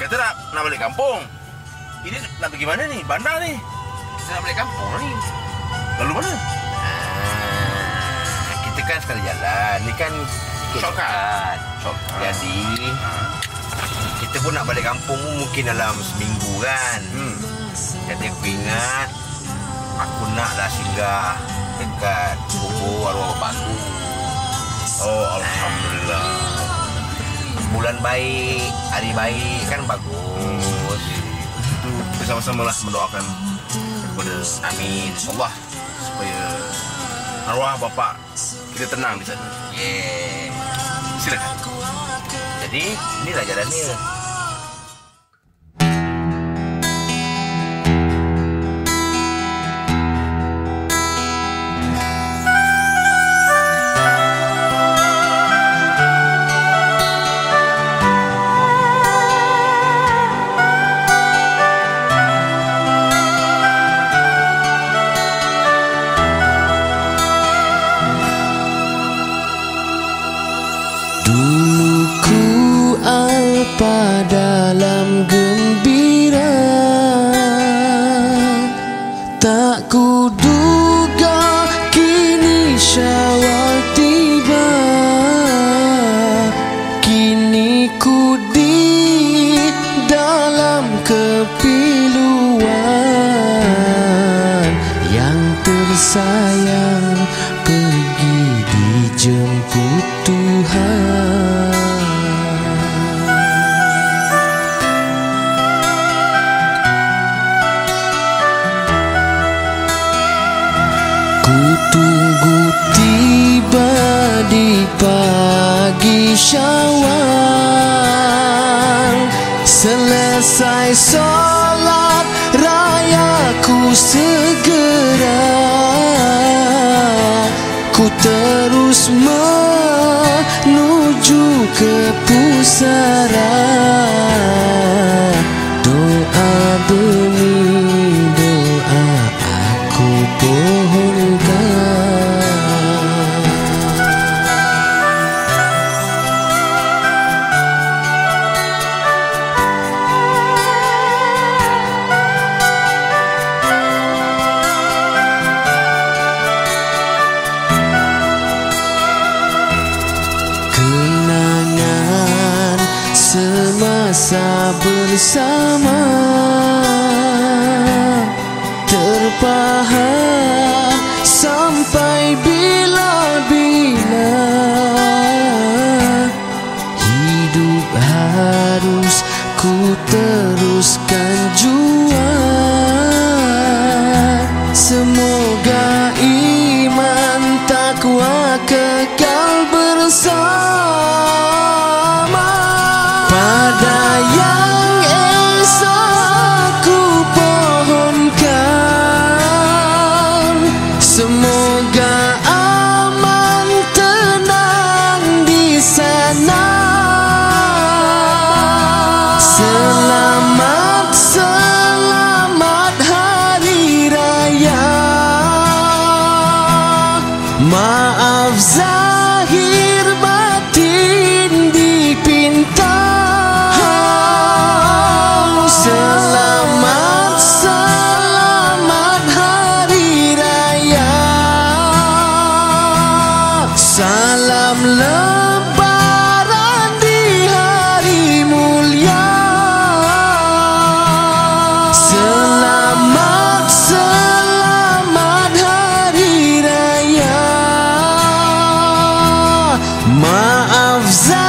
kata nak, nak balik kampung. Ini nak pergi mana ni? Bandar ni. Kita nak balik kampung lah ni. Lalu mana? Ah, kita kan sekali jalan. Ni kan Shortcut. shortcut. Jadi kita pun nak balik kampung pun mungkin dalam seminggu kan. Hmm. Jadi aku ingat aku naklah singgah dekat kubur arwah bapak aku. Oh, Alhamdulillah. Bulan baik, hari baik kan bagus. Itu kita sama-sama lah mendoakan kepada Amin. Allah. supaya arwah bapa kita tenang di sana. Yeah. Silakan. Jadi inilah jalannya. Yang tersayang pergi dijemput Tuhan. Ku tunggu tiba di pagi syawal. Selesai solat raya ku segera terus menuju ke pusara. Doa demi doa aku pohonkan bersama lebaran di hari mulia. Selamat, selamat hari raya. Maaf, saya